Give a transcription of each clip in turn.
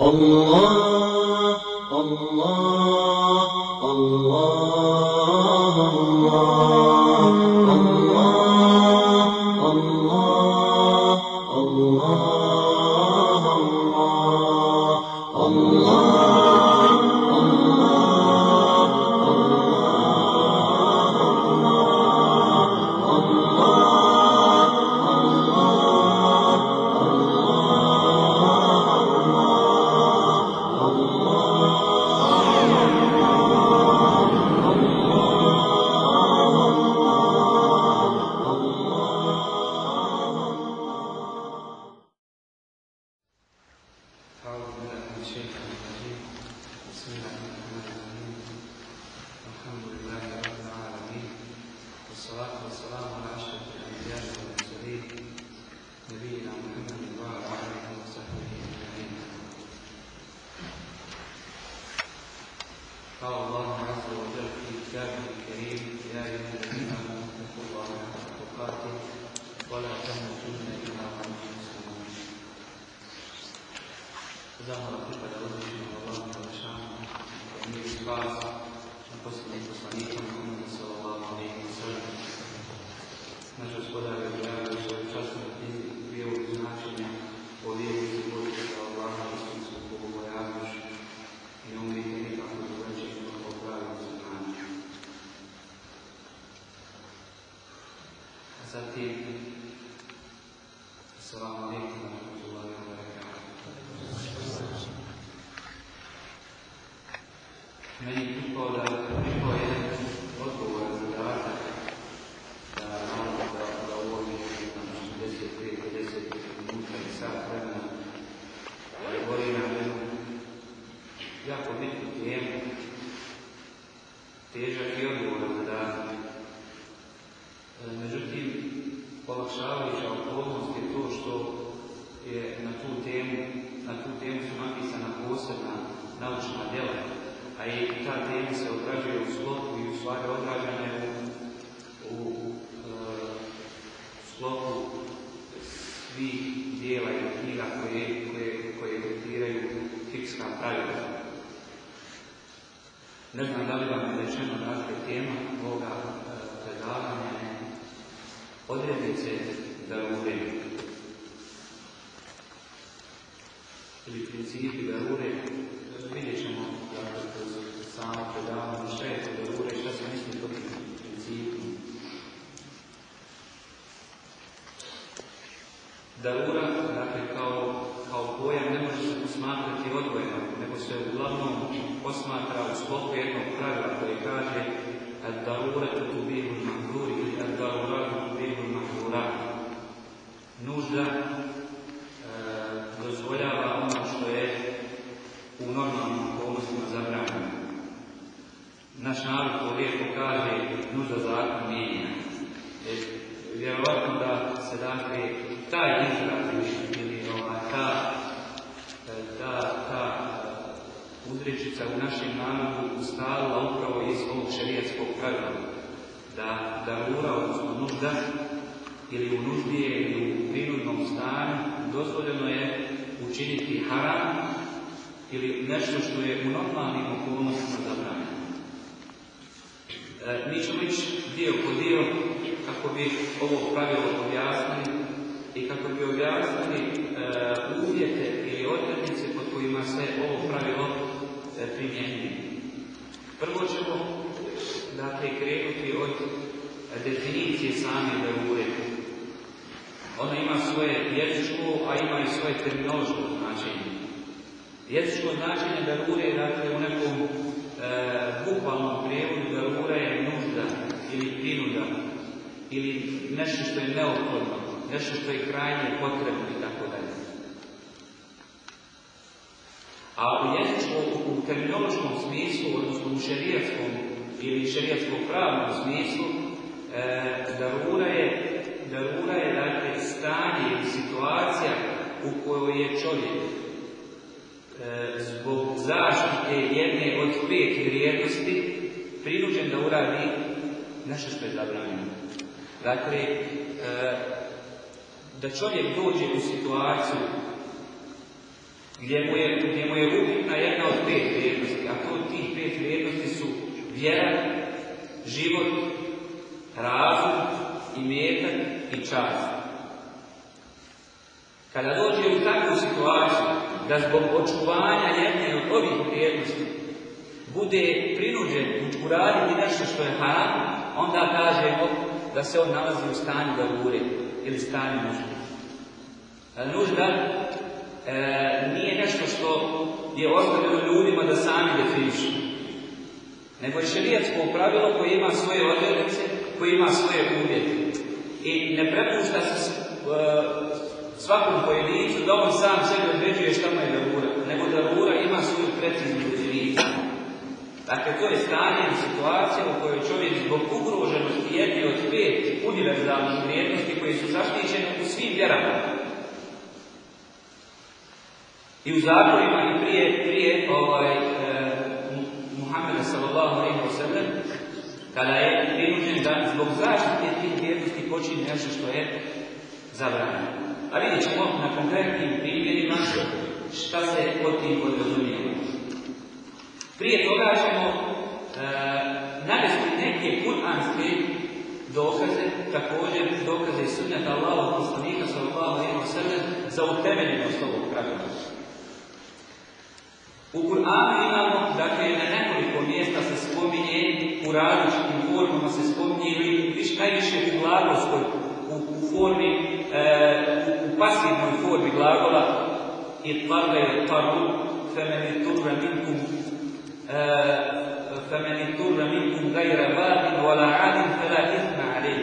Allah, Allah. Posmatrati odvojeno, nego se uglavnom posmatra u sklopu jednog pravila koje kaže ad-darura tubihu al-mahduri ili ad-darura tubihu al-mahdura. Nužda e, dozvoljava ono što je u normalnim okolnostima zabranjeno. Naš narod to lijepo kaže nužda zakon mijenja. E, vjerovatno da se dakle taj izraz ili ova, ta, ta, uzrečica u našem narodu ustalila upravo iz ovog šerijatskog pravila. Da darura, odnosno nužda, ili u nuždi ili u prinudnom stanju, dozvoljeno je učiniti haram ili nešto što je u normalnim okolnostima zabranjeno. E, mi ćemo ići dio po dio kako bi ovo pravilo objasnili i kako bi objasnili e, uvjete ili odrednice kojima se ovo pravilo e, primjenjuje. Prvo ćemo dakle, krenuti od definicije same darure. Ona ima svoje jezičko, a ima i svoje terminološko značenje. Jezičko značenje darure je dakle u nekom e, bukvalnom prijevodu darura je nužda ili prinuda ili nešto što je neophodno, nešto što je krajnje potrebno i tako dalje. A u jezičkom, u terminološkom smislu, odnosno u šerijatskom ili šerijatskom pravnom smislu, e, darura je, darura je dakle stanje ili situacija u kojoj je čovjek e, zbog zaštite jedne od pet vrijednosti prinuđen da uradi nešto što je zabranjeno. Dakle, e, da čovjek dođe u situaciju gdje mu je, gdje mu je upitna jedna od pet vrijednosti, a to tih pet vrijednosti su vjera, život, razum, imetak i čast. Kada dođe u takvu situaciju da zbog očuvanja jedne od ovih vrijednosti bude prinuđen uraditi nešto što je haram, onda kažemo da se on nalazi u stanju da ili stanju nužde. Nužda e, nije nešto što je ostavljeno ljudima da sami definišu. Nego je šerijatsko pravilo koje ima svoje odrednice, koje ima svoje uvjete. I ne prepušta se e, svakom pojedincu da on sam sebe određuje šta mu je darura, nego darura ima svoju preciznu definiciju. Dakle, to je stanje i situacija u kojoj čovjek zbog ugroženosti jedne od pet univerzalnih vrijednosti koje su zaštićene u svim vjerama. I u zakonima i prije, prije ovaj, e, Muhammeda sallallahu alaihi wa sallam, kada je prinuđen da zbog zaštite tih vrijednosti počini nešto što je zabranjeno. A vidjet ćemo na konkretnim primjerima šta se pod tim podrazumijeva. Prije toga ćemo e, navesti neke kuranske dokaze, također dokaze sunneta Allaha poslanika sallallahu alejhi ve sellem za utemeljenost ovog pravila. U Kur'anu imamo, dakle, na nekoliko mjesta se spominje, u različitim formama se spominje, ili viš, najviše u glagolskoj, u, u formi, e, u pasivnoj formi glagola, je tvarle paru, femeni turra minkum, e, femeni turra minkum gajra vadin, wala adin, fela izna alej.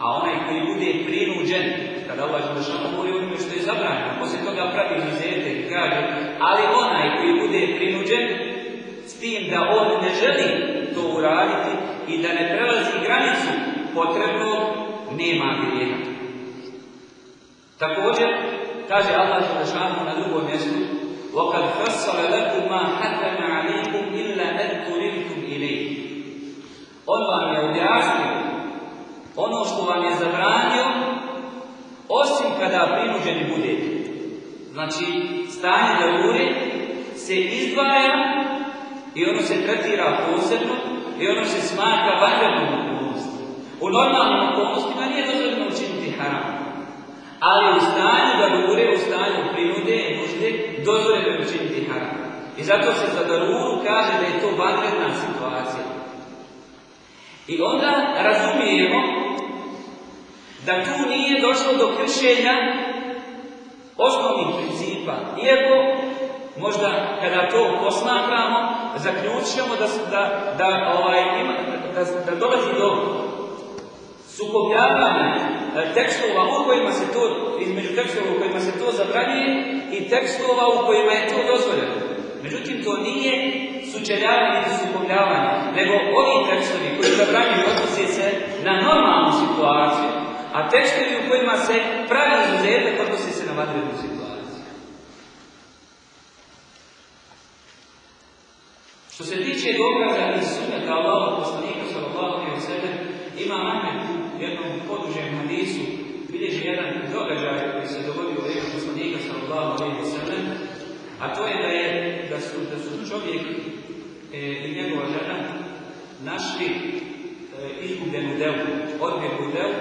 A onaj koji bude prinuđen, kada Allah Želešanu govori onome što je zabranjeno, poslije toga pravi mizete i kaže, ali onaj koji tim da on ne želi to uraditi i da ne prelazi granicu potrebno, nema grijeha. Također, kaže Allah Želešanu na drugom mjestu, وقد فصل لكم ما حرم عليكم إلا أن تردتم إليه On vam je objasnio ono što vam je zabranio, osim kada prinuđeni budete. Znači, stanje darure se izdvaja i ono se tretira posebno i ono se smatra vanrednom okolnostima. U normalnim okolnostima nije dozvoljeno učiniti haram. Ali u stanju darure, u stanju prinude i nužde, dozvoljeno je učiniti haram. I zato se za daruru kaže da je to vanredna situacija. I onda razumijemo da tu nije došlo do kršenja osnovnih principa. Iako možda kada to posmatramo, zaključujemo da, da, da, ovaj, ima, da, da dolazi do sukobljavanja tekstova u kojima se to, između tekstova u kojima se to zabranjuje i tekstova u kojima je to dozvoljeno. Međutim, to nije sučeljavanje ili sukobljavanje, nego ovi tekstovi koji zabranjuju odnose se na normalnu situaciju, a tekstovi u kojima se pravi izuzetak odnose se na vanrednu situaciju. Što se tiče dokaza iz sunneta Allaha poslanika sallallahu alejhi ve sellem, ima Ahmed u jednom podužem hadisu bilježi jedan događaj koji se dogodio u vrijeme poslanika sallallahu alejhi ve sellem, a to je da je da su da su čovjek e, i njegova žena našli e, izgubljenu devu, odbjeglu devu,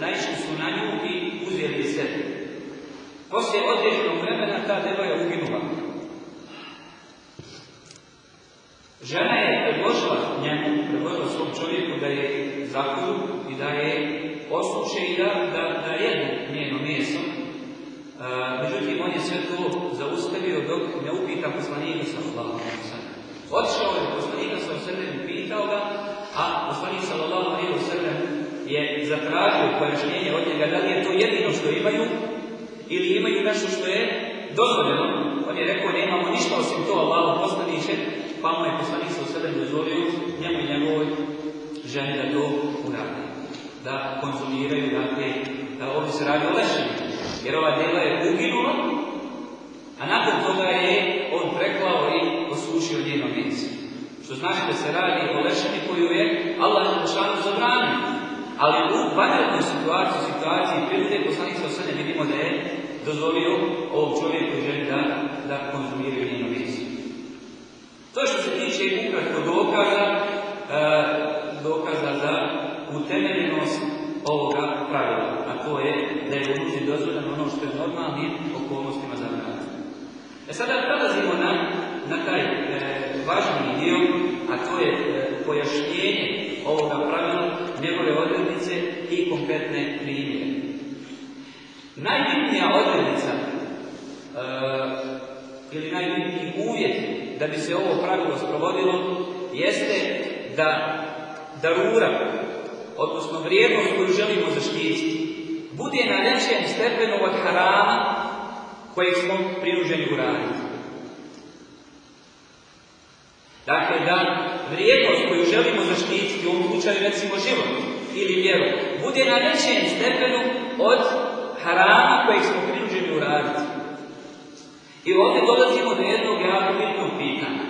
naišli su na nju i uzeli se. Poslije određenog vremena ta deva je uginula. Žena je predložila njemu, predložila svom čovjeku da je zakolju i da je osluše i da, da, da jedu njeno meso. E, međutim, on je sve to zaustavio dok ne upita poslanika wa sallam. Otišao je poslanika sallam i pitao ga, a poslanik wa sallam je zatražio pojašnjenje od njega da li je to jedino što imaju ili imaju nešto što je dozvoljeno. On je rekao, nemamo ništa osim to, Allah poslaniće, pa mu je poslanik sa sebe dozvolio njemu i njegovoj ženi da to uradi. Da konzumiraju, dakle, da ovdje se radi o lešini. Jer ova djela je uginula, a nakon toga je on preklao i osušio njeno meso. Što znači da se radi o lešini koju je Allah Želešanu zabranio. Ali u vanrednoj situaciji, situaciji prilike poslanik sa sebe vidimo da je dozvolio ovom čovjeku ženi da, da konzumiraju njeno meso. To što se tiče ukratko dokaza, e, dokaza za utemeljenost ovoga pravila, a to je da je u ruci dozvoljeno ono što je normalnim okolnostima zabranjeno. E sada prelazimo na, na taj e, važni dio, a to je e, pojašnjenje ovoga pravila, njegove odrednice i konkretne primjere. Najbitnija odrednica e, ili najbitniji uvjet da bi se ovo pravilo sprovodilo jeste da darura, odnosno vrijednost koju želimo zaštititi, bude na većem stepenu od harama kojeg smo prinuženi uraditi. Dakle, da vrijednost koju želimo zaštititi, u ovom slučaju recimo život ili vjeru, bude na većem stepenu od harama kojeg smo prinuženi uraditi. I ovdje dolazimo do jednog jako bitnog pitanja.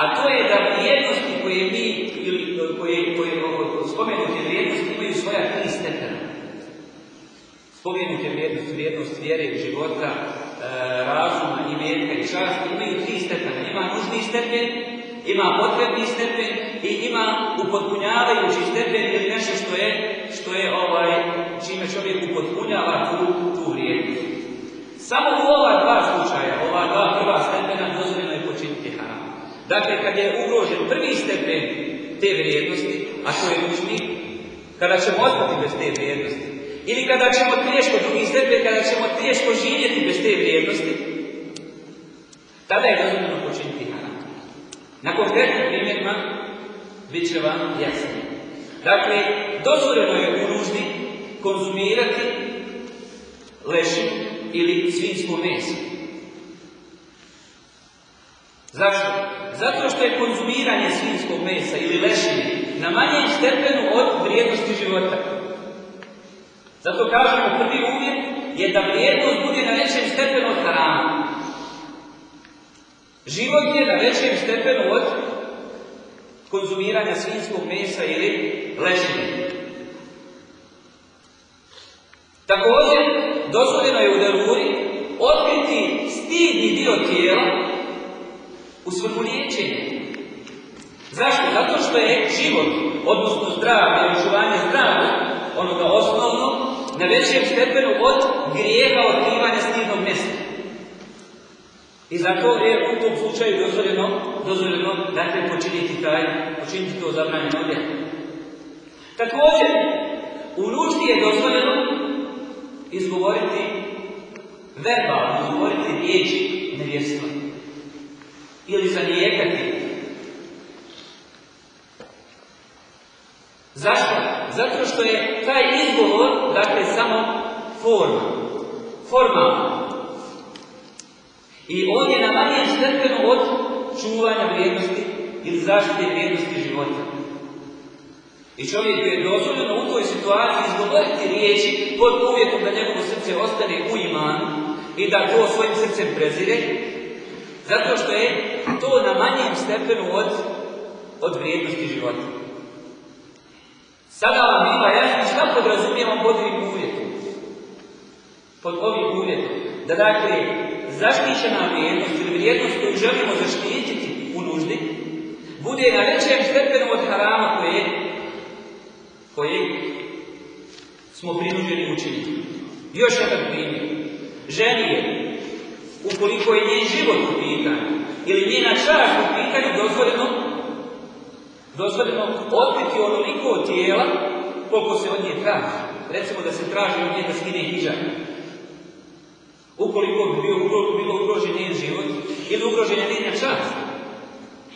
A to je da vrijednosti koje mi, ili koje, koje spomenute vrijednosti imaju svoja tri stepena. Spomenute vrijednosti, vrijednost vjere, života, e, razuma, imetka i časti imaju tri stepena. Ima nužni stepen, ima potrebni stepen i ima upotpunjavajući stepen ili nešto što je, što je ovaj, čime čovjek upotpunjava tu, tu vrijednost. Samo u ova dva slučaja, ova dva prva stepena dozvoljeno je počiniti haram. Dakle, kad je ugrožen prvi stepen te vrijednosti, a to je nužni, kada ćemo ostati bez te vrijednosti, ili kada ćemo teško, drugi stepen, kada ćemo teško živjeti bez te vrijednosti, tada je dozvoljeno počiniti haram. Na konkretnim primjerima bit će vam jasnije. Dakle, dozvoljeno je u nuždi konzumirati lešinu ili svinsko meso. Zašto? Zato što je konzumiranje svinskog mesa ili lešine na manjem stepenu od vrijednosti života. Zato kažemo prvi uvjet je da vrijednost bude na većem stepenu od harama. Život je na većem stepenu od konzumiranja svinskog mesa ili lešine. Također, dozvoljeno je u daruri otkriti stidni dio tijela u svrhu liječenja. Zašto? Zato što je život, odnosno zdravlje i očuvanje zdravlja, onoga osnovno, na većem stepenu od grijeha otkrivanja stidnog mjesta. I zato je u tom slučaju dozvoljeno, dozvoljeno dakle, počiniti taj, počiniti to zabranjeno djelo. Također, u nuždi je dozvoljeno izgovoriti verbalno, izgovoriti riječi nevjerstva. Ili zanijekati. Zašto? Zato što je taj izgovor, dakle, samo forma. Formalno. I on je na manjem stepenu od čuvanja vrijednosti ili zaštite vrijednosti života. I čovjek je dozvoljeno u toj situaciji izgovoriti riječi pod uvjetom da njegovo srce ostane u imanu i da to svojim srcem prezire, zato što je to na manjem stepenu od, od vrijednosti života. Sada vam biva jasno šta podrazumijemo pod ovim uvjetom. Pod ovim uvjetom. Da dakle, zaštićena vrijednost ili vrijednost koju želimo zaštititi u nuždi, bude na većem stepenu od harama koje, koje smo prinuđeni učiniti. Još jedan primjer. Ženi je, ukoliko je njen život u pitanju, ili njena čast u pitanju dozvoljeno, dozvoljeno otkriti onoliko tijela koliko se od nje traži. Recimo da se traži od nje da skine hijab. Ukoliko bi bio, bilo ugrožen njen život ili ugrožen je njena čast.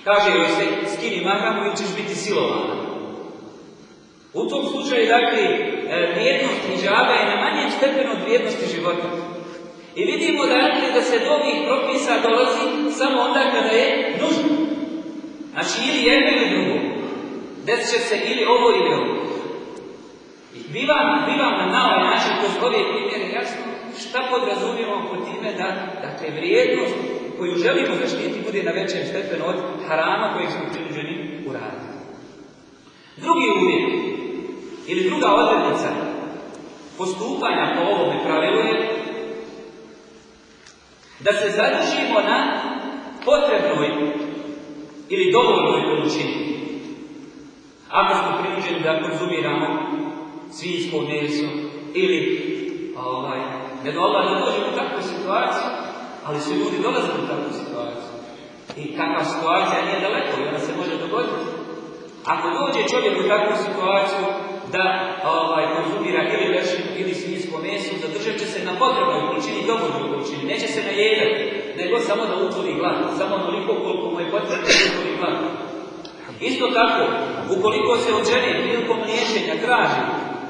Kaže joj se, skini mahramu ili ćeš biti silovana. U tom slučaju, dakle, vrijednost hijaba je na manjem stepenu od vrijednosti života. I vidimo dakle da se do ovih propisa dolazi samo onda kada je nužno. Znači ili jedno ili drugo. Desit će se ili ovo ili ovo. I bivam, bivam na ovaj način kroz ove primjere jasno šta podrazumijemo pod time da dakle, vrijednost koju želimo zaštiti bude na većem stepenu od harama kojeg smo prinuđeni uraditi. Drugi uvjet ili druga odrednica postupanja po ovome pravilu je da se zadržimo na potrebnoj ili dovoljnoj količini. Ako smo prinuđeni da konzumiramo svinjsko meso ili ovaj, ne Allah da dođemo u takvu situaciju, ali su ljudi dolazili u takvu situaciju. I kakva situacija nije daleko i ona se može dogoditi. Ako dođe čovjek u takvu situaciju da ovaj, konzumira ili lešinu ili svinjsko meso, zadržat će se na potrebnoj količini, dovoljnoj količini, neće se najedati, nego samo da utvori glad, samo onoliko koliko mu je potrebno da utvori glad. Isto tako, ukoliko se od žene prilikom liječenja traži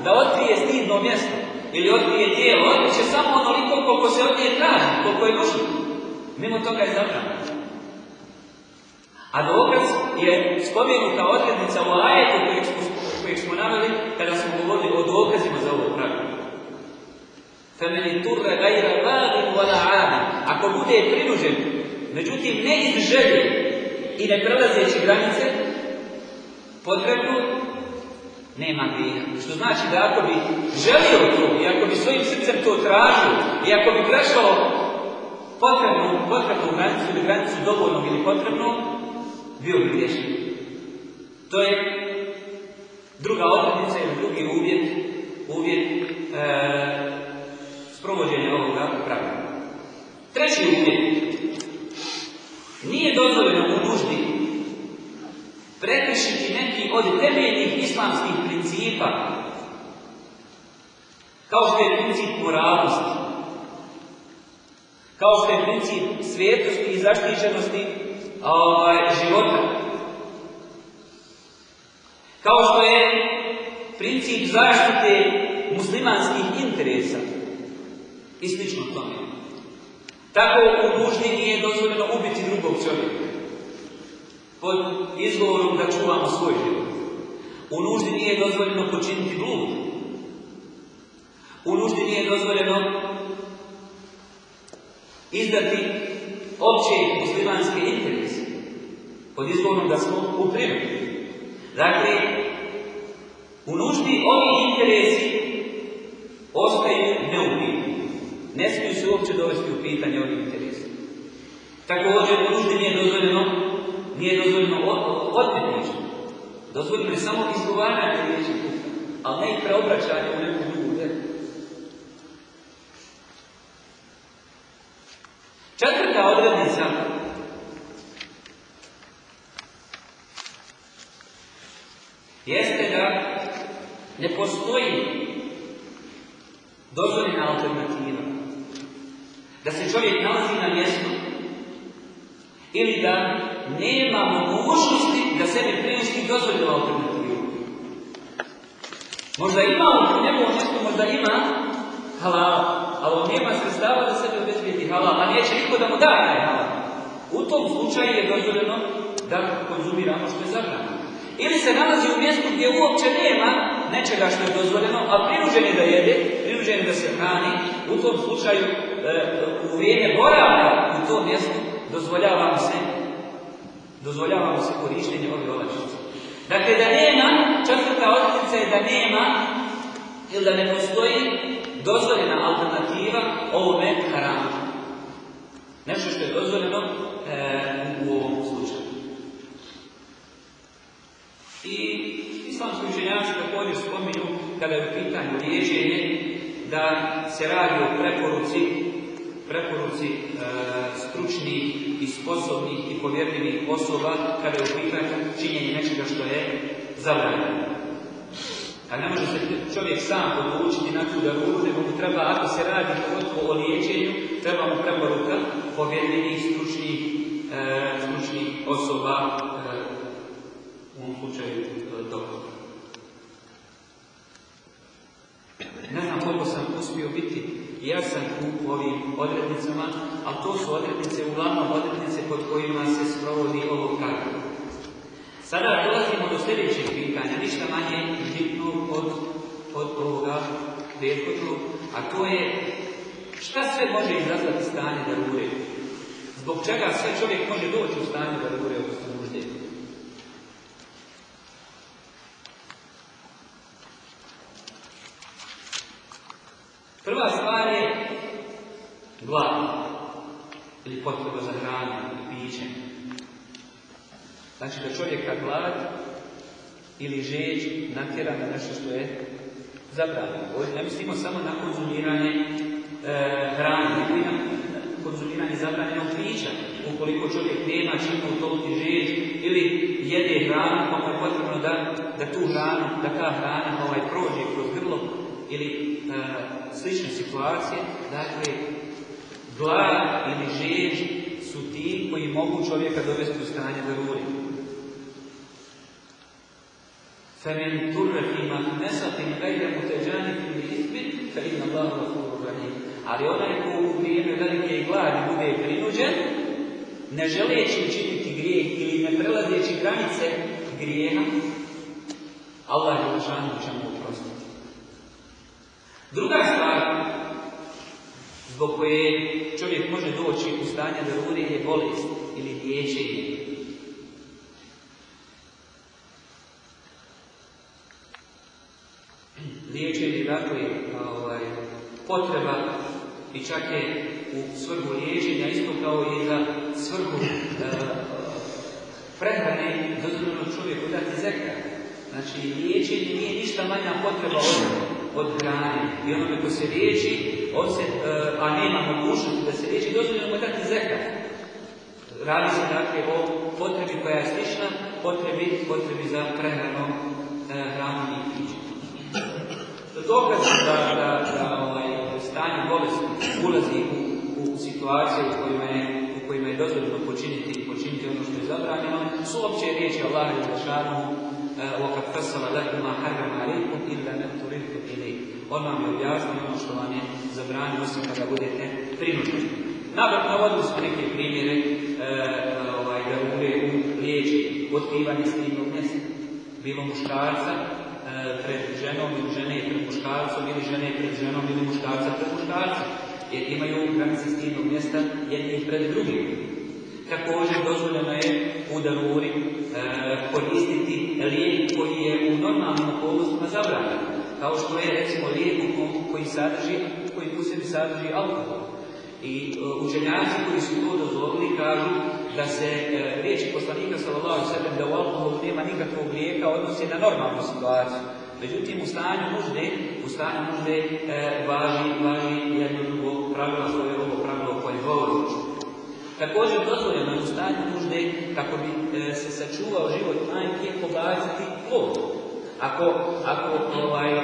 da otkrije stidno mjesto ili otkrije tijelo, će samo onoliko koliko se od nje traži, koliko je nužno. Mimo toga je zabranjeno. A dokaz je spomenuta odrednica u ajetu kojeg smo naveli kada smo govorili o dokazima za ovo pravilo. Femeni turre gajra vagin wala adi. Ako bude prinužen, međutim ne iz želje i ne prelazeći granice, potrebno nema grija. Što znači da ako bi želio to i ako bi svojim srcem to tražio i ako bi prešao potrebnu, potrebnu granicu ili granicu dovoljnog ili potrebnog, bio bi griješan. To je druga odrednica ili drugi uvjet, uvjet e, sprovođenja ovoga pravila. Treći uvjet. Nije dozvoljeno u nuždi prekršiti neki od temeljnih islamskih principa, kao što je princip moralnosti, kao što je princip svetosti i zaštićenosti ovaj, života, kao što je princip zaštite muslimanskih interesa i slično tome. Tako u nuždi nije dozvoljeno ubiti drugog čovjeka pod izgovorom da čuvamo svoj život. U nuždi nije dozvoljeno počiniti blud. U nuždi nije dozvoljeno izdati opće muslimanske interese pod izgovorom da smo u prirodi. Dakle, u nuždi ovi interesi ostaju neupitni. Ne smiju se uopće dovesti u pitanje ovih interesa. Također, u nuždi nije dozvoljeno nije dozvoljeno odmetništvo. Dozvoljeno je samo izgovaranje riječi ali ne i preobraćanje u neku drugu veru. Četvrta odrednica jeste da ne postoji dozvoljena alternativa. Da se čovjek nalazi na mjestu ili da nema mogućnosti da sebi priušti dozvoljenu alternativu. Možda ima u njegovom mjestu, možda ima halal, ali on nema sredstava da sebi obezbijeti halal, a neće niko da mu da taj halal. U tom slučaju je dozvoljeno da konzumira ono što je zabranjeno. Ili se nalazi u mjestu gdje uopće nema nečega što je dozvoljeno, a prinuđen je da jede, prinuđen je da se hrani, u tom slučaju e, u vrijeme boravka u tom mjestu dozvoljava se dozvoljava mu se korištenje ove olakšice. Dakle, da nema, četvrta odrednica je da nema ili da ne postoji dozvoljena alternativa ovome haramu. Nešto što je dozvoljeno e, u ovom slučaju. I islamski učenjaci također spominju kada je u pitanju liječenje da se radi o preporuci preporuci e, stručnih i sposobnih i povjerljivih osoba kada je u pitanju činjenje nečega što je zabranjeno. A ne može se čovjek sam odlučiti na tu daruru, nego mu treba, ako se radi o liječenju, treba mu preporuka povjerljivih stručnih, e, stručnih osoba, e, u slučaju doktora. Ne znam koliko sam uspio biti jasan u ovim odrednicama, ali to su odrednice, uglavnom odrednice pod kojima se sprovodi ovo pravilo. Sada dolazimo do sljedećeg pitanja, ništa manje bitno od, od ovoga prethodnog, a to je šta sve može izazvati stanje darure? Zbog čega sve čovjek može doći u stanje darure, odnosno nužde? Prva stvar je glad. ili potreba za hranu ili pićem. Znači da čovjeka glad ili žeđ natjera na nešto što je zabranjeno. Ovdje ne mislimo samo na konzumiranje e, hrane, na konzumiranje zabranjenog pića. Ukoliko čovjek nema čim utoliti žeđ ili jede hranu, pa je potrebno da, da tu hranu, da ta hrana ovaj, prođe kroz grlo ili e, slične situacije, dakle, glad ili žeđ su ti koji mogu čovjeka dovesti u stanje da ruri. فمن تر في مخمسة غير متجانف لإثم فإن الله غفور رحيم Ali onaj ko u vrijeme velike gladi bude prinuđen, ne želeći učiniti grijeh ili ne prelazeći granice grijeha, Allah je lišanu će mu oprostiti. Druga stvar zbog koje čovjek može doći u stanje da je bolest ili liječenje. Liječenje, dakle, ovaj, potreba i čak je u svrhu liječenja isto kao i za svrhu e, prehrane dozvoljeno čovjeku dati zekar. Znači, liječenje nije ništa manja potreba od, od hrane. I onome ko se liječi, se, e, a nema mogućnosti da se liječi, dozvoljeno mu dati zekar. Radi se dakle o potrebi koja je slična potrebi, potrebi za prehranom e, hranom i pićem. Dokaz da, da, da ovaj, stanje bolesti ulazi u, u situacije u kojima je, u kojima je dozvoljeno počiniti, počiniti ono što je zabranjeno, su opće riječi Allaha i وَقَدْ فَصَلَ لَكُمْ مَا حَرَّمَ عَلَيْكُمْ إِلَّا مَا اضْطُرِرْتُمْ إِلَيْهِ On vam je objasnio ono što vam je zabranio, osim kada budete prinuđeni. Nabrat navodili smo neke primjere e, ovaj, da umre u liječi otkrivanje stivnog mjesta. Bilo muškarca e, pred ženom ili žene pred muškarcom ili žene pred ženom ili muškarca pred muškarcom. Jer imaju granice stivnog mjesta jednih pred drugim. Također dozvoljeno je u daruri e, koristiti lijek koji je u normalnim okolnostima zabranjen. Kao što je recimo lijek koji sadrži, koji u sebi sadrži alkohol. I e, učenjaci koji su to dozvolili kažu da se e, riječi poslanika sallallahu alejhi da u alkoholu nema nikakvog lijeka odnosi na normalnu situaciju. Međutim, u stanju nužde, u stanju nužde e, važi, važi jedno drugo pravilo, koje je ovo pravilo koje govori. Također u stanju nužde kako bi e, se sačuvao život majke pobaciti plod. Ako, ako ovaj, e,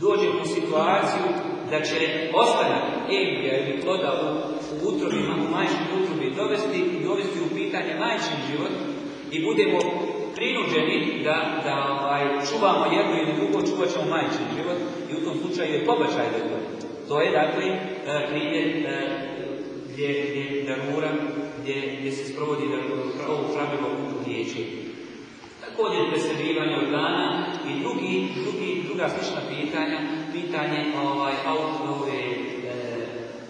dođe u situaciju da će ostanak embrija ili ploda u, u utrovima, u majčnim utrobi dovesti, dovesti u pitanje majčin život i budemo prinuđeni da, da ovaj, čuvamo jedno ili drugo, čuvat ćemo majčin život i u tom slučaju je pobačaj da To je dakle e, primjer gdje, gdje darura, gdje, gdje se sprovodi da ovo pravilo u liječenju. Također preselivanje organa i drugi, drugi, druga slična pitanja, pitanje ovaj, autove, e,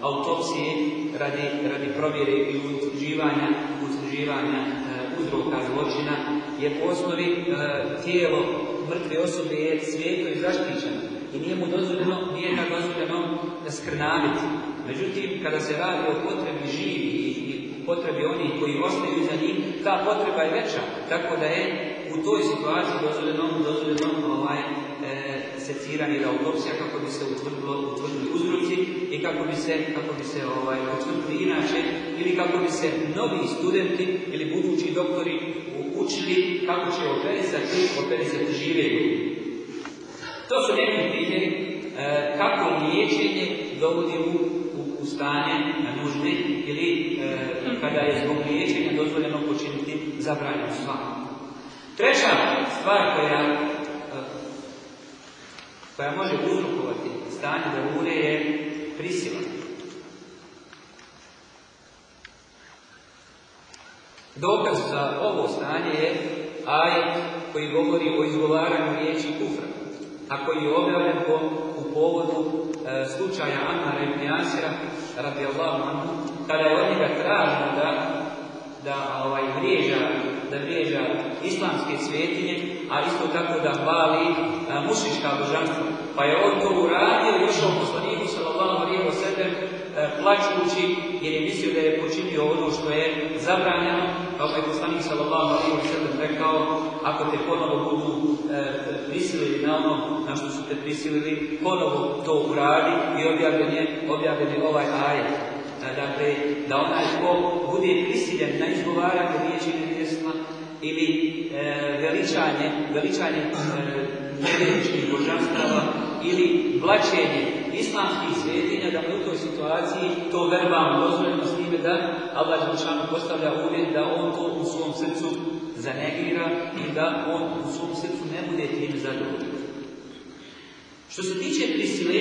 autopsije radi, radi provjere i utvrđivanja, utvrđivanja e, uzroka zločina, jer u osnovi e, tijelo mrtve osobe je svijeto i zaštićeno i nije mu dozvoljeno, nije ga dozvoljeno skrnaviti. Međutim, kada se radi o potrebi živi i potrebi onih koji ostaju za njih, ta potreba je veća. Tako da je u toj situaciji dozvoljeno, dozvoljeno ovaj, e, seciranje ili autopsija kako bi se utvrdilo, utvrdili uzroci i kako bi se, kako bi se ovaj, utvrdili inače ili kako bi se novi studenti ili budući doktori učili kako će operisati, operisati žive. To su neki primjeri e, kako liječenje dovodi u stanje nužne ili e, kada je zbog liječenja dozvoljeno počiniti zabranjenu stvar. Treća stvar koja, e, koja može uzrokovati stanje da je prisila. Dokaz za ovo stanje je ajet koji govori o izgovaranju riječi kufra, a koji je objavljen po, u povodu e, slučaja Ammara ibn Jasira, radijallahu anhu, kada je od njega traženo da, da ovaj, vrijeđa, da vrijeđa islamske svetinje, a isto tako da hvali e, mušiška božanstva. Pa je on to uradio i došao plaćući jer je mislio da je počinio ono što je zabranjeno, kao što je poslanik sallallahu alejhi ve sellem rekao, ako te ponovo budu e, prisilili na ono na što su te prisilili, ponovo to uradi i objavljen je, objavljen je ovaj ajet. Dakle, da onaj ko bude prisiljen na izgovaranje riječi nevjesma ili e, veličanje, veličanje e, božanstava ili blačenje islamskih svetinja, da u toj situaciji to verbalno dozvoljeno s time da Allah Đelšanu postavlja uvjet da on to u svom srcu zanegira i da on u svom srcu ne bude tim zadovoljan. Što se tiče prisile,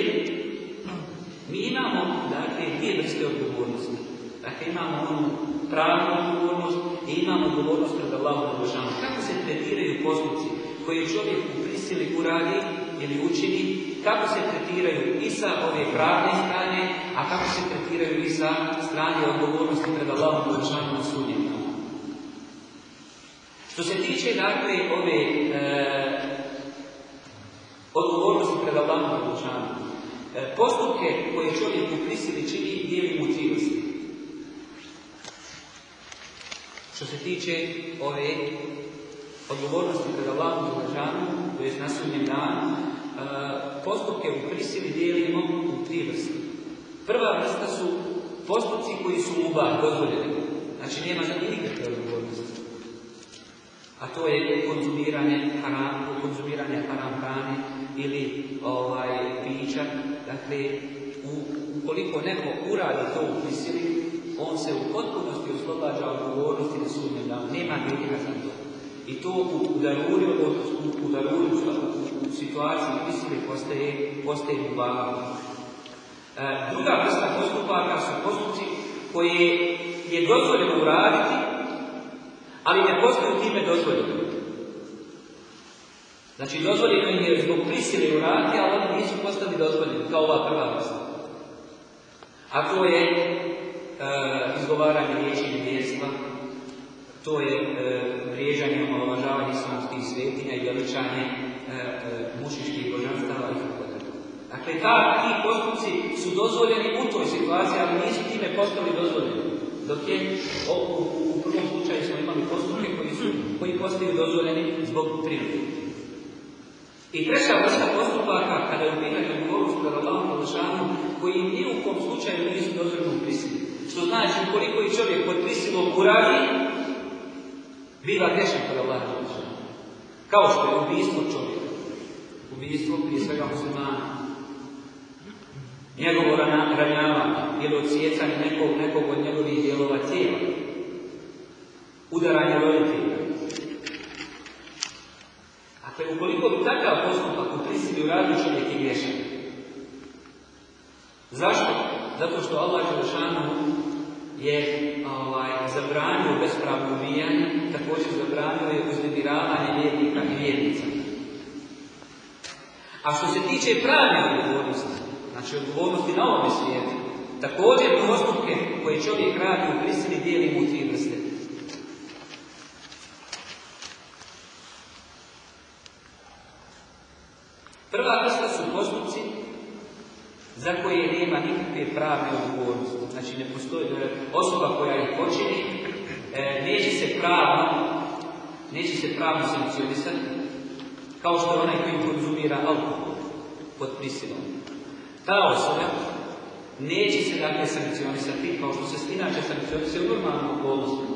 mi imamo dakle, dvije vrste odgovornosti. Dakle, imamo onu pravnu odgovornost i imamo odgovornost pred Allahom Đelšanu. Kako se tretiraju postupci koji čovjek u prisili uradi ili učini, kako se tretiraju i sa ove pravne strane, a kako se tretiraju i sa strane odgovornosti pred Allahom na sudnjem Što se tiče, dakle, ove e, odgovornosti pred Allahom Đelšanu, e, postupke koje čovjek u prisili čini, dijeli mu. Što se tiče ove odgovornosti pred Allahom Đelešanu, to je na sudnjem danu, postupke u prisili dijelimo u tri vrste. Prva vrsta su postupci koji su ubah, dozvoljeni. Znači nema za nikakve odgovornosti. A to je konzumiranje haram, konzumiranje haram hrane ili ovaj, pića. Dakle, u, ukoliko neko uradi to u prisili, on se u potpunosti oslobađa odgovornosti na sudnjem danu. Nema grijeha za. I to u daruri, u, u daruri, u, situaciji prisile postaje, postaje ubavno. E, druga vrsta postupaka su postupci koje je dozvoljeno uraditi, ali ne postaju time dozvoljeno. Znači, dozvoljeno je zbog prisile uraditi, ali oni nisu postali dozvoljeni, kao ova prva vrsta. A to je e, izgovaranje riječi nevjerstva, to je e, vrijeđanje, omalovažavanje islamskih svetinja i veličanje e, e, mušiških božanstava i tako. Dakle, ta, ti postupci su dozvoljeni u toj situaciji, ali nisu time postali dozvoljeni. Dok je o, u, u prvom slučaju smo imali postupke koji, su, koji postaju dozvoljeni zbog prirode. I treća vrsta postupaka, kada je u pitanju odgovornost pred Allahom koji ni u kom slučaju nisu dozvoljeni u prisili. Što znači, koliko i čovjek pod prisilom uradi, biva grešan kod Allaha. Kao što je ubijstvo čovjeka. Ubijstvo prije svega muslimana. Njegovo ranjavanje ili odsjecanje nekog, nekog od njegovih dijelova tijela. Udaranje roditelja. Dakle, ukoliko bi takav postupak u prisili uradio čovjek je grešan. Zašto? Zato što Allah Đelešanu je ovaj, zabranio bespravno ubijanje, također zabranio je uznemiravanje vjernika i vjernica. A što se tiče pravne odgovornosti, znači odgovornosti na ovome svijetu, također postupke koje čovjek radi u prisili dijeli u tri vrste. Prva vrsta su postupci za koje nema nikakve pravne odgovornosti. Znači ne postoji osoba koja ih počini, e, neće se pravno, neće se pravno sankcionisati, kao što je onaj koji konzumira alkohol pod prisilom. Ta osoba neće se dakle sankcionisati, kao što se inače sankcionisati u normalnom.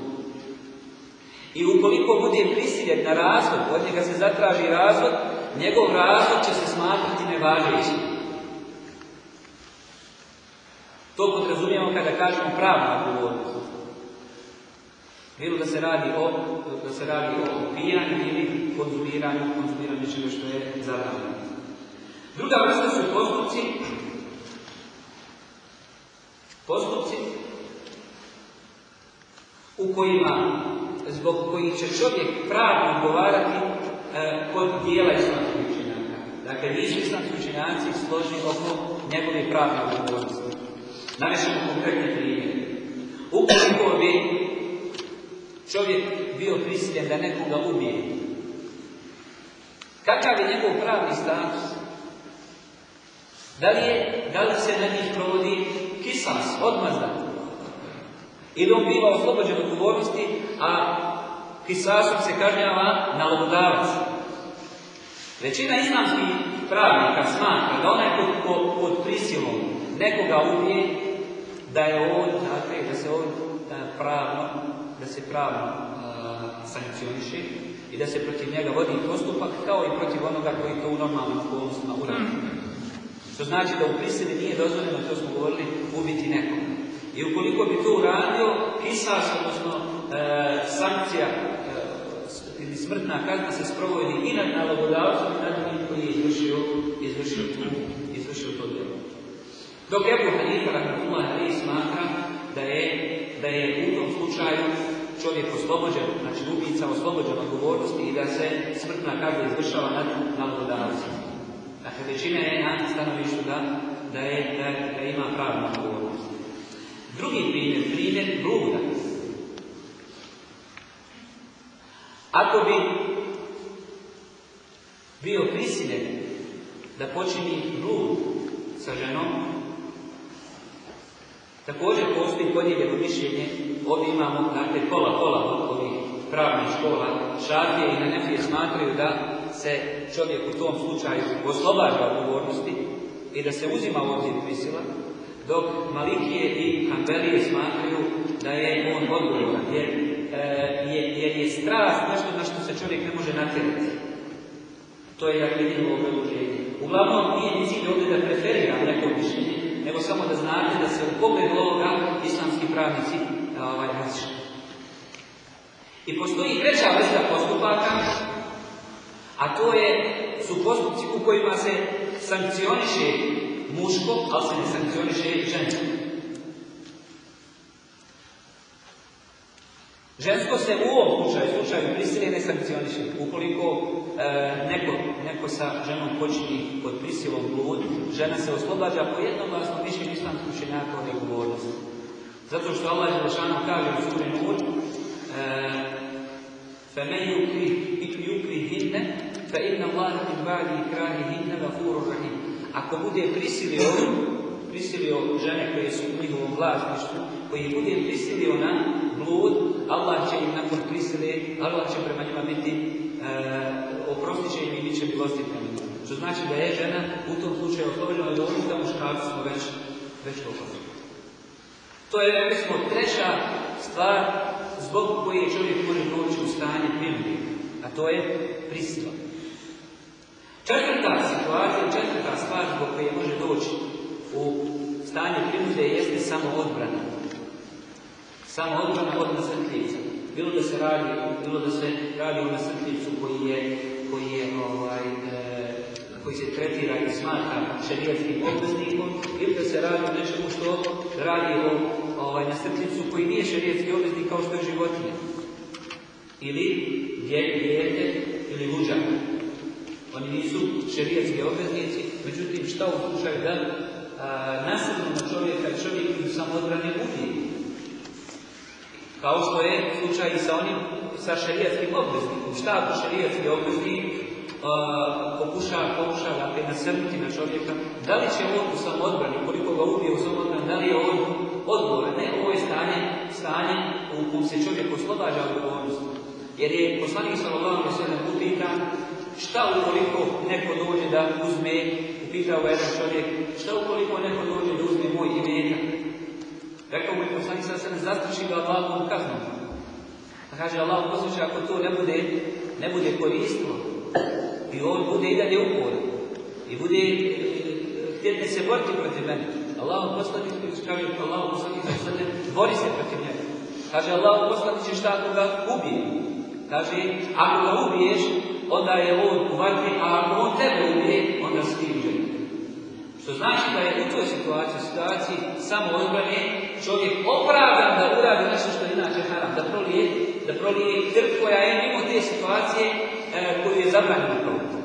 I ukoliko bude prisiljen na razvod, od njega se zatraži razvod, njegov razvod će se smatrati nevažećim. To podrazumijemo kada kažemo pravna odgovornost. Bilo da se radi o da se radi o pijanju ili konzumiranju, konzumiranju čega što je zabranjeno. Druga vrsta su postupci postupci u kojima zbog kojih će čovjek pravno odgovarati e, kod dijela islamskih učenjaka. Dakle, nisu islamski učenjaci složni oko njegove pravne odgovornosti. Navešemo konkretne primjere. Ukoliko bi čovjek bio prisiljen da nekoga ubije, kakav je njegov pravni status? Da li, je, da li se na njih provodi kisas, odmazda. Ili on biva oslobođen odgovornosti, a kisasom se kažnjava nalogodavac. Većina islamskih pravnika smatra da onaj ko, pod prisilom nekoga ubije, da je on, dakle, da se on pravno, da se pravno sankcioniše i da se protiv njega vodi postupak kao i protiv onoga koji to u normalnim okolnostima uradi. Što znači da u prisili nije dozvoljeno, to smo govorili, ubiti nekog. I ukoliko bi to uradio, kisas, odnosno e, sankcija e, ili smrtna kazna se sprovodi i nad nalogodavcom i nad onim koji je izvršio, izvršio, tu, izvršio to djelo. Dok Ebu Hanifa, rahmatullah, smatra da je, da je u tom slučaju čovjek oslobođen, znači ubica oslobođen odgovornosti i da se smrtna kazna izvršava nad nalogodavcem. Dakle, većina je na stanovištu da, da, je, da, da ima pravnu odgovornost. Drugi primjer, primjer bluda. Ako bi bio prisiljen da počini blud sa ženom, također postoji podijeljeno mišljenje, ovdje imamo dakle, pola pola od ovih pravnih škola, šafije i na nefije smatraju da se čovjek u tom slučaju oslobađa odgovornosti i da se uzima u obzir prisila, dok Malikije i Hanbelije smatraju da je on odgovoran, jer, e, je, jer je strast nešto na što se čovjek ne može natjerati. To je dakle njihovo predloženje. Uglavnom, nije ni cilj ovdje da preferira neko mišljenje, nego samo da znate da se u pogledu ovoga islamski pravnici ovaj, različite. I postoji treća vrsta postupaka, a to je, su postupci u kojima se sankcioniše muško, ali se ne sankcioniše žensko. Žensko se u ovom slučaju, slučaju prisilje ne sankcioniše. Ukoliko e, neko, neko sa ženom počini pod prisilom blud, žena se oslobađa po jednoglasnom mišljenju islamskih učenjaka od odgovornosti. Zato što Allah Želešanu kaže u suri Nur, فَمَنْ يُكْرِهِنَّ فَإِنَّ اللَّهَ مِنْ بَعْدِ إِكْرَاهِهِنَّ غَفُورٌ رَحِيمٌ Ako bude prisilio, prisilio žene koje su u njihovom vlasništvu, koji bude prisilio na blud, Allah će im nakon prisile, Allah će prema njima biti e, oprostit će im i bit će milosti prema. Što znači da je žena u tom slučaju oslobođena od ovog da muškarci smo već, već govorili. To je, recimo, treća stvar zbog koje čovjek može doći u stanje prinude, a to je prisila. Četvrta situacija, četvrta stvar zbog koje može doći u stanje prinude jeste samo odbrana. Samo odbrana od nasrtljica. Bilo da se radi, bilo da se radi o nasrtljicu koji je, koji je ovaj, e, koji se tretira i smatra šerijatskim obveznikom ili da se radi o nečemu što radi o ovaj, nasrtljicu koji nije šerijatski obveznik kao što je životinja. Ili dijete ili luđak. Oni nisu šerijatski obveznici, međutim šta u slučaju da nasredno na čovjeka čovjek u samodbrane ubije. Kao što je slučaj i sa onim sa šerijatskim obveznikom. Šta ako šerijatski obveznik pokuša, pokuša dakle, nasrnuti na čovjeka, da li će on u samodbrani, koliko ga ubije u samodbrani, da li je on odgovoran? Ne, ovo je stanje, stanje u kojem se čovjek oslobađa odgovornost. Jer je poslanik sallallahu alejhi ve sellem upitan šta ukoliko neko dođe da uzme, upitao ga jedan čovjek, šta ukoliko neko dođe da uzme moj imetak? Rekao mu je poslanik alejhi ve sellem zastraši ga Allahovom kaznom. Pa kaže Allah posluša ako to ne bude, ne bude koristilo i on bude i dalje uporan i bude htjeti se boriti protiv mene. Allah poslanik kaže Allah poslanik bori se protiv njega. Kaže Allah poslanik će šta ako ga ubije. Kaže, ako ga ubiješ, onda je on u vatri, a ako on tebe ubije, onda si ti Što znači da je u toj situaciji, situaciji samo odbrane, čovjek opravdan da uradi nešto što je inače haram, da prolije, da prolije krv koja je mimo te situacije e, koju je zabranjeno proliti.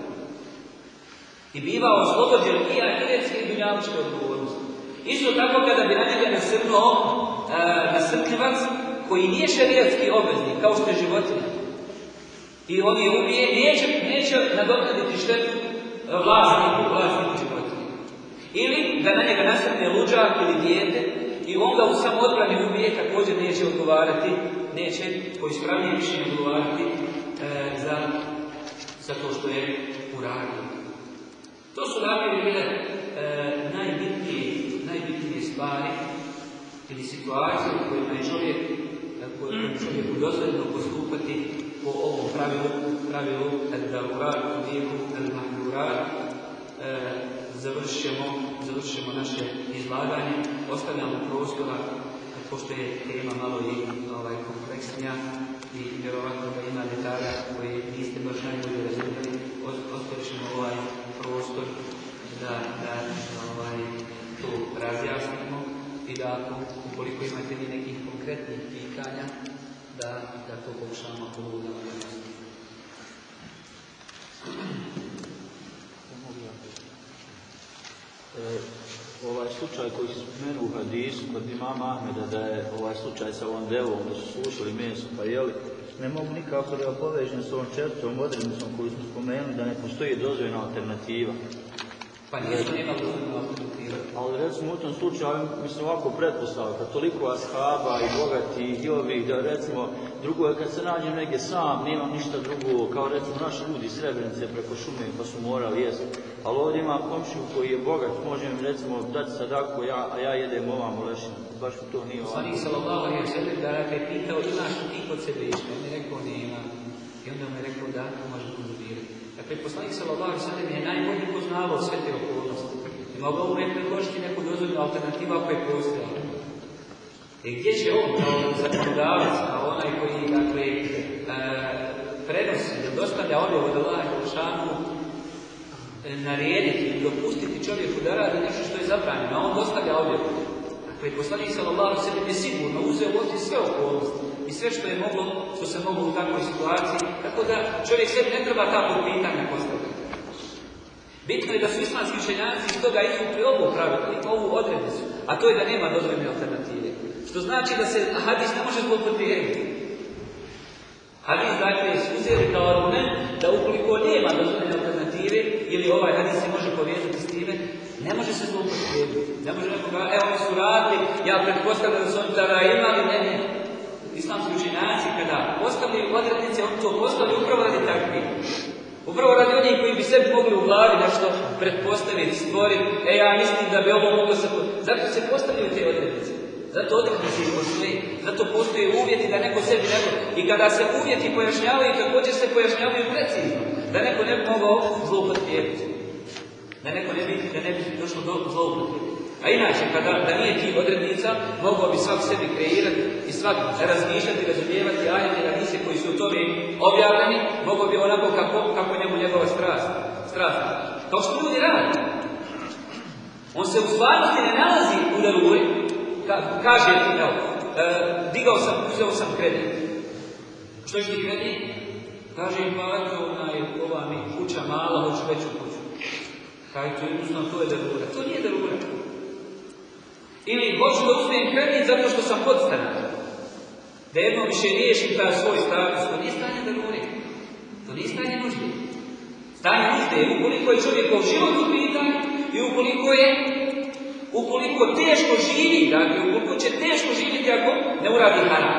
I biva oslobođen i akiretske i dunjavičke odgovornosti. Isto tako kada bi na njega nasrnuo e, koji nije šerijatski obveznik, kao što je životinja, i on je ubije, neće, neće nadoknaditi štetu vlasniku, vlasniku životinje. Ili da na njega nasrne luđak ili dijete i on ga u samodbrani ubije, također neće odgovarati, neće po ispravnije mišljenje odgovarati e, za, za to što je uradio. To su dakle bile e, najbitnije, najbitnije stvari ili situacije u kojima je čovjek kojem čovjeku dozvoljeno postupati po ovom pravilu, pravilu al-darurat, lijeku al-mahdurat. E, završit ćemo, završit ćemo naše izlaganje, ostavljamo prostora, pošto je tema malo i ovaj, kompleksnija i vjerovatno da ima detalja koje niste baš najbolje razumjeli, ostavit ćemo ovaj prostor da, da ovaj, to razjasnimo i da ukoliko imate vi nekih konkretnih pitanja, da, da to pokušamo odgovoriti. E, ovaj slučaj koji se spomenuo u hadisu kod imama Ahmeda da je ovaj slučaj sa ovom devom da su slušali meso pa jeli ne mogu nikako da ga povežem s ovom četvrtom odrednicom koju smo spomenuli da ne postoji dozvoljena alternativa. Pa nisu nema dozvoljena alternativa. Ali recimo u tom slučaju, mislim ovako pretpostavka, toliko ashaba i bogati i ovih, da recimo, drugo je kad se nađem negdje sam, nemam ništa drugo, kao recimo naši ljudi iz Srebrenice preko šume pa su morali jesti. Ali ovdje imam komšiju koji je bogat, može mi recimo dati sadaku, ja, a ja jedem ovam lešinu. Baš mi to nije ovako. Poslanik sallallahu alejhi ve sellem da je pitao imaš ti kod sebe išta? On je rekao nema. I onda mu je rekao da to može konzumirati. Dakle, poslanik sallallahu sellem je najbolje poznavao sve te okolnosti. I mogao nekako predložiti neku dozvoljenu alternativu ako je postojala. I gdje će on kao zakonodavac, kao onaj koji dakle, e, prenosi, da dostavlja objavu od Allaha Đelešanu, narediti i dopustiti čovjeku da radi nešto što je zabranjeno, a on dostavlja objavu. Dakle, poslanik sallallahu sellem je sigurno uzeo u sve okolnosti i sve što je moglo, što se moglo u takvoj situaciji, tako da čovjek sebi ne treba tako pitanja postaviti. Bitno je da su islamski učenjaci iz toga izvukli ovu pravilo, ovu odrednicu, a to je da nema dozvoljene alternative. Što znači da se hadis ne može zloupotrijebiti. Hadis dakle su uzeli kao argument da ukoliko nema dozvoljene alternative ili ovaj hadis se može povezati s time, ne može se zloupotrijebiti. Ne može neko ga, evo oni su radili, ja pretpostavljam da su oni tada imali, ne, ne. Islamski učenjaci kada postavljaju odrednice, oni to postavljaju upravo radi takvih. Upravo radi onih koji bi sebi mogli u glavi nešto pretpostaviti, stvoriti, e ja mislim da bi ovo moglo se... Zato se postavljaju te odrednice. Zato odrednice postoje. Zato postoje uvjeti da neko sebi ne I kada se uvjeti pojašnjavaju, također se pojašnjavaju precizno. Da neko ne bi mogao zloupotrijebiti. Da neko ne bi, da ne bi došlo do zloupotrebe. A inače, kada da nije tih odrednica, mogao bi svak sebi kreirati i svak razmišljati, razumijevati ajete i hadise koji su u tome objavljeni, mogao bi onako kako, kako njemu njegova strast. strast. Kao što ljudi radi. On se u stvarnosti ne nalazi u daruri, ka, kaže, evo, e, digao sam, uzeo sam kredit. Što je ti kredit? Kaže, pa eto, onaj, ova mi kuća mala, hoću veću kuću. Kaže, to jednostavno, to je darura. To nije darura. Ili hoću da uzmem kredit zato što sam podstanar. Da jednom više riješim taj svoj status. To nije stanje darure. To nije stanje nužde. Stanje nužde je ukoliko je čovjekov život u pitanju i ukoliko je ukoliko teško živi, dakle, ukoliko će teško živjeti ako ne uradi haram.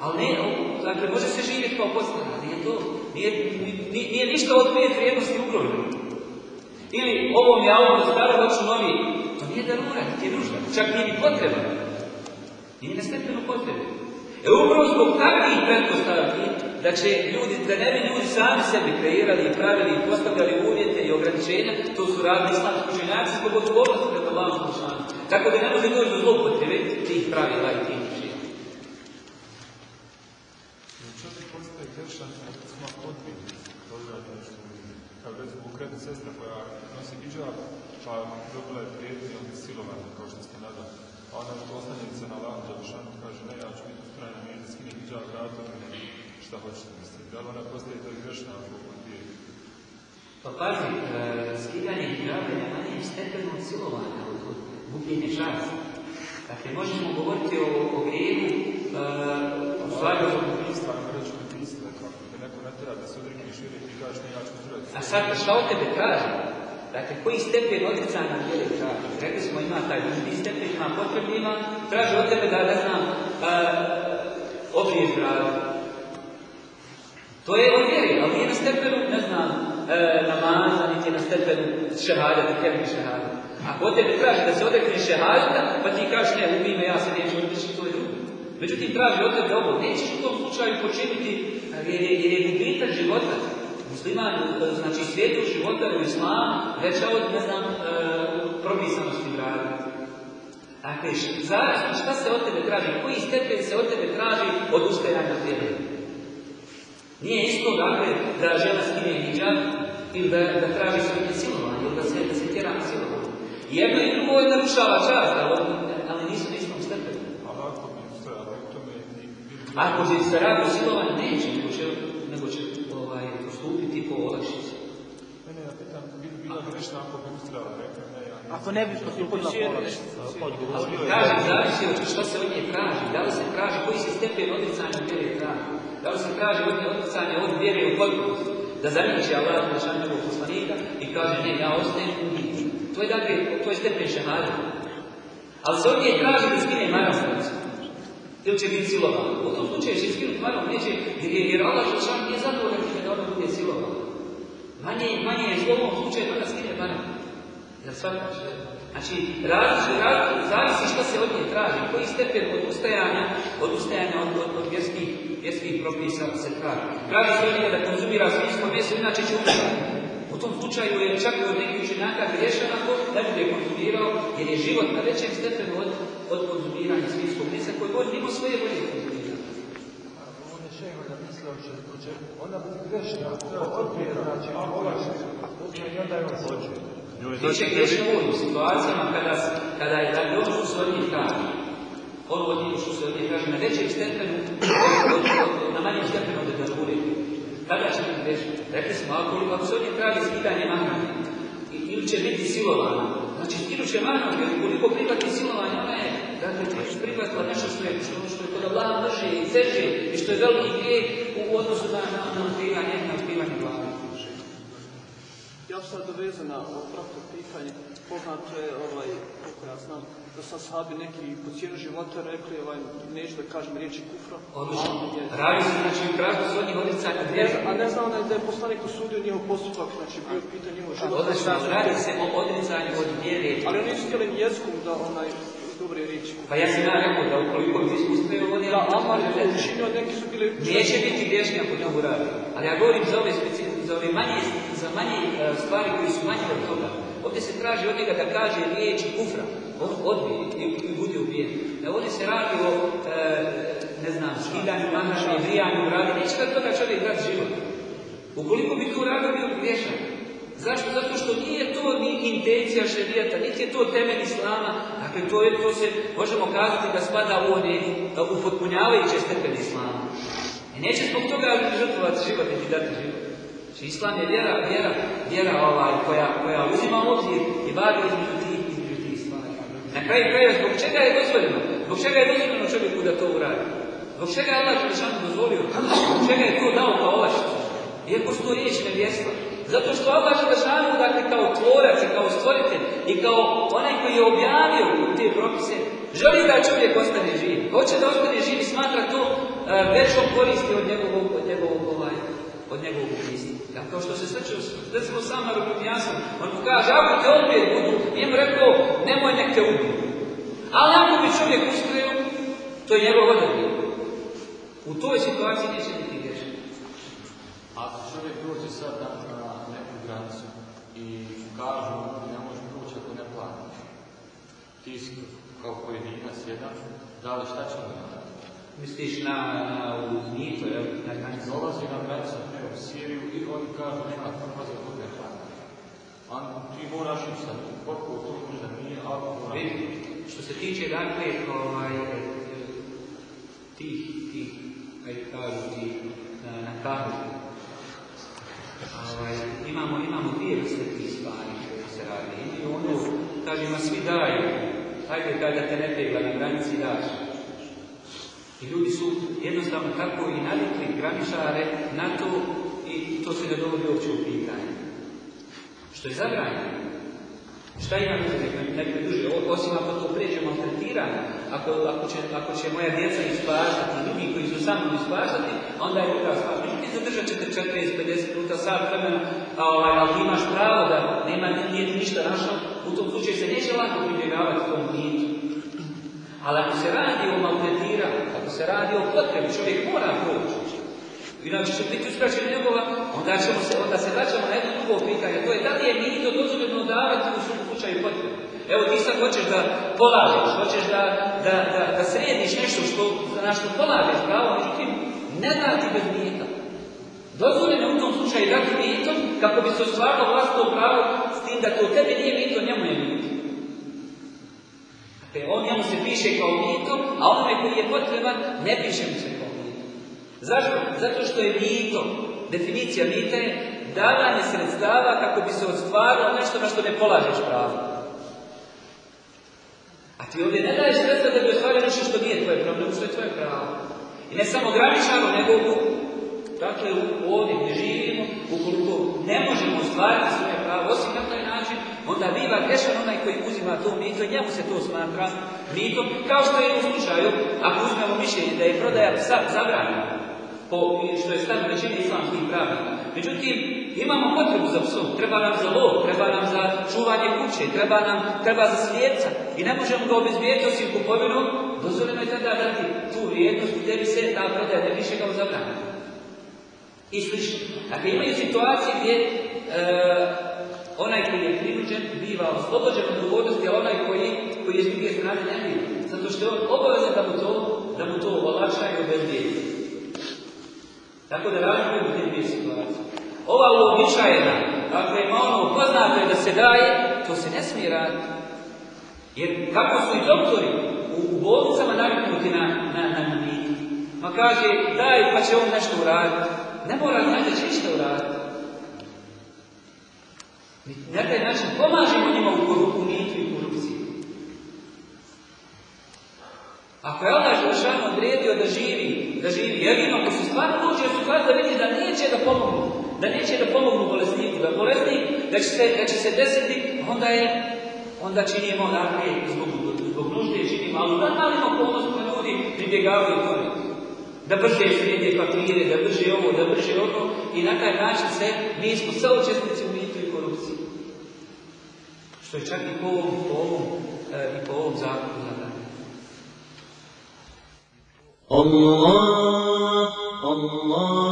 Ali ne, dakle, može se živjeti kao podstanar. Nije to, nije, nije, nije ništa od vrijednosti ugroženo. Ili ovo mi je auto staro, hoću novi. To nije darura, nije nužda. Čak nije ni potreba. Nije na stepenu potrebe. E upravo zbog takvih pretpostavki da će ljudi, da ne bi ljudi sami sebi kreirali i pravili i postavljali uvjete i ograničenja, to su radili islamski učenjaci zbog odgovornosti pred Allahom Đelešanu. Tako da ne može doći do zloupotrebe tih pravila i tih učenja. Čovjek postaje grešan ako smo odbili dodati nešto kao recimo konkretna sestra koja nosi hijab, pa dobila je prijetnje od silovanja, kao što ste nadali. A ona oslanja se na Allah Đelešanu kaže, ne, ja ću biti ustrajna, nije da skine hijab, vratno mi šta hoćete misliti. Da li ona postaje to grešna ako odbije? Pa pazi, e, skidanje hijaba je na manjem stepenu od silovanja, od, gubljenja časa. Dakle, možemo govoriti o, o grijevu, e, u stvari o Stvarno reći mi pisati, kako da neko natjera da se odrekne šire i kaže, ne, ja ću. A sad šta od tebe traži? Dakle, koji stepen odricanja vjere traži? Rekli smo ima taj drugi stepen, ima potrebnima, traži od tebe da, ne znam, uh, obriješ bradu. To je od vjeri, ali nije na stepenu, ne znam, e, namaza, niti na stepenu šehada, ti kelmi šehada. Ako od tebe traži da se odrekne šehada, pa ti kažeš ne, ubi me, ja se neću odreći, to je drugo. Međutim, traži od tebe ovo, nećeš u tom slučaju počiniti, jer je, jer je gubitak života. Musliman, znači svijetu života u islamu, veća od, ne znam, e, propisanosti brada. Dakle, šta se od tebe traži, koji stepen se od tebe traži od ustajanja vjere. Nije isto, dakle, da žena skine hijab ili da, da traži svoje silovanje, ili da se, da se tjera silovanje. Jedno i drugo je narušava čast, ali, ali nisu na istom stepenu. Ali ako bi se, ali u tome i Ako će se radi o silovanju, neće, nego će, nego će ovaj, postupiti po olakšici. Ne, ne, ja pitam, bi bilo grešno ako bi ustrala, rekla, ne, ja nisam. Ako ne bi postupila polaš. Odgovor. Kažem, zavisi od što se od nje traži. Da li se traži, koji se stepen odricanja od vjere traži. Da li se traži od nje odricanja od vjere u potpunosti. Da zaniči Allah Đelešanovog poslanika i kaže, ne, ja ostajem u njih. To je dakle, to je stepen šehada. Ali se od nje traži da skine maram ili će biti silovan. U tom slučaju će skinuti maram, neće, jer, jer Allah Đelešan nije zadovoljan time da ona bude silovan. Manje, manje je zlo u ovom slučaju da skine maram. Jel shvataš? Znači, različite, različite, zavisi što se od nje traži, koji stepen od ustajanja, od od, od, vjerskih, vjerskih propisa se traži. Traži se od da konzumira svinjsko meso, inače će umrati. U tom slučaju je čak i od nekih učenjaka griješan ako ne bude konzumirao, jer je život na većem stepenu od, od konzumiranja svinjskog mesa koji god mimo svoje volje konzumira. On je šeho da mislio će, će ona biti grešna, odbije, znači, i onda je on hoće. Biće grešno u situacijama kada, kada je dakle ono što se od njih kaže. Ono od što se od njih kaže na većem stepenu, na manjem stepenu od. Kada će biti grešno? Rekli smo, ako, se od njih traži skidanje mahrame, i- ili će biti silovana, znači skinut će mahrame, jer koliko prihvati silovanje, ona je, dakle, prihvatila nešto što je, što, je kod Allah brže i teže, i što je veliki grijeh u odnosu na, na, na otkrivanje, na otkrivanje glave. Ja sam dovezan na ovo kratko pitanje. Poznato je, ovaj, koliko ja znam, da su sahabi neki po cijenu života rekli, ovaj, neću da kažem riječi kufra. Odlično. Radi se, znači, u tražbu se od njih odricanja od Ne vjere. znam- A ne znam onaj da je poslanik osudio njihov postupak, znači bio pitan njihov život. Odlično, radi se o odricanju od vjere. Ali oni nisu htjeli jezikom da onaj dobre riječi. Pa ja sam ja rekao da ukoliko bi ispustio ovdje, Da, Amar je to učinio, neki su bili... neće biti grešni ako to uradi. Ali ja govorim za ove, speci- za ove manje, za manje e, stvari koji su manje od toga. Ovdje se traži od njega da kaže riječi kufra. On odbije i, bude ubijen. E, ovdje se radi o, e, ne znam, skidanju, manašnje, grijanju, radi. Neće da toga čovjek dati život. Ukoliko bi to uradio, bio bi griješan. Zašto? Zato što nije to ni intencija šerijata, niti je to temelj islama. Dakle, to, je, to se možemo kazati da spada u one upotpunjavajuće stepen islama. I neće zbog toga žrtvovati život, niti dati život. Znači, islam je vjera, vjera, vjera ovaj, koja, koja uzima obzir i vadi između tih, između tih stvari. Na kraju kraja, zbog čega je dozvoljeno? Zbog čega je dozvoljeno čovjeku da to uradi? Zbog čega je Allah Đelešanu dozvolio? Zbog čega je to dao kao olakšicu? Iako su to riječi nevjestva. Zato što Allah Đelešanu, dakle, kao tvorac i kao stvoritelj i kao onaj koji je objavio te propise, želi da čovjek ostane živ. Hoće da ostane živ i smatra to uh, većom koristi od njegovog, od njegovog, ovaj, od njegovog ubistva. Kao što se srećeo, recimo sam na Rubinjasom, on mu kaže, ako te opet budu, mu rekao, nemoj nek te ubiju. Ali ako bi čovjek ustrojio, to je njegov odabir. U toj situaciji neće biti grešan. Ako čovjek dođe sad na, neku granicu i kažu ne može proći ako ne platiš, ti kao pojedinac jedan, da li šta ćemo raditi? Misliš na, na u Nito, jel? Na granici. Dolazi na granicu u Siriju i oni kažu nema prvaza dok ne platiš. A ti moraš im sad, koliko to možda nije, ali moraš. Što se tiče, dakle, ovaj, tih, tih, ajde kažu, tih na, na kahu, ovaj, imamo, imamo dvije vrste tih stvari koje se radi. Imaju ono, kaže, ma svi daju, ajde kada te ne pegla na granici daš. I ljudi su jednostavno tako i navikli graničare na to i to se ne dovodi uopće u pitanje. Što je zabranjeno. Šta ima nek me duže, osim ako to pređe maltretiranje, ako, ako, će, ako će moja djeca ispaštati, drugi koji su sa mnom ispaštati, onda je druga stvar. Međutim, zadržat ćete 40, 50 minuta, sat vremena, a ovaj, ali ti imaš pravo da nema, nije ti ništa našao, u tom slučaju se neće lako pribjegavati tom mitu. Ali ako se radi o maltretiranju, ako se radi o potrebi, čovjek mora proći. Inače će biti uskraćen njegova, onda, ćemo se, onda se vraćamo na jedno drugo pitanje, to je da li je mito dozvoljeno davati u svom slučaju potrebe. Evo ti sad hoćeš da polažeš, hoćeš da, da, da, da središ nešto što, na što polažeš pravo, međutim, ne dati bez mita. Dozvoljeno je u tom slučaju dati mitom kako bi se ostvarilo vlastno pravo s tim da to tebi nije mito, njemu je. Dakle, on njemu se piše kao mito, a onome koji je potreban ne piše mu se kao mito. Zašto? Zato što je mito, definicija mita je davanje sredstava kako bi se ostvarilo nešto na što ne polažeš pravo. A ti ovdje ne daješ sredstva da bi ostvario nešto što nije tvoje nego što je tvoje pravo. I ne samo graničano, nego u, dakle, ovdje gdje živimo, ukoliko ne možemo ostvariti svoje pravo, osim na taj način, onda biva grešan onaj koji uzima to mito i njemu se to smatra mitom, kao što je u slučaju, ako uzmemo mišljenje da je prodaja psa zabranjena, po, što je stav većine islamskih pravnika. Međutim, imamo potrebu za psom, treba nam za lov, treba nam za čuvanje kuće, treba nam, treba za svijeca i ne možemo ga obezbijeti osim kupovinom, dozvoljeno je tada dati tu vrijednost gdje bi se ta prodaja ne više kao zabranjena. I slično. Dakle, imaju situacije gdje e, onaj koji je prinuđen biva oslobođen od odgovornosti, a onaj koji, koji je s druge strane ne. Zato što je on obavezan da mu to, da mu to olakša i obezbijeti. Tako da razlikujemo te dvije situacije. Ova uobičajena, dakle, ima ono poznato da se daje, to se ne smije raditi. Jer kako su i doktori u, u bolnicama naviknuti na, na, na, na. Ma kaže, daj pa će on nešto uraditi. Ne mora znati da će ništa uraditi. Na taj način pomažemo njima u, koru- u mitu i korupciji. Ako je Allah Želešanu odredio da živi, da živi jedino, ako su stvarno dođe stvarno da vidi da neće da pomognu, da neće da pomognu bolesniku, da bolesnik, da će se, da će se desiti, onda je, onda činimo, dakle, zbog, zbog nužde činimo, ali u normalnim okolnostima ljudi pribjegavaju tome. Da brže slijede papire, da brže ovo, da brže ono, i na taj način se, mi smo saučesnici u. Što je čak i po ovom, po ovom, e, i po ovom zakonu zabranjeno. Allah, Allah,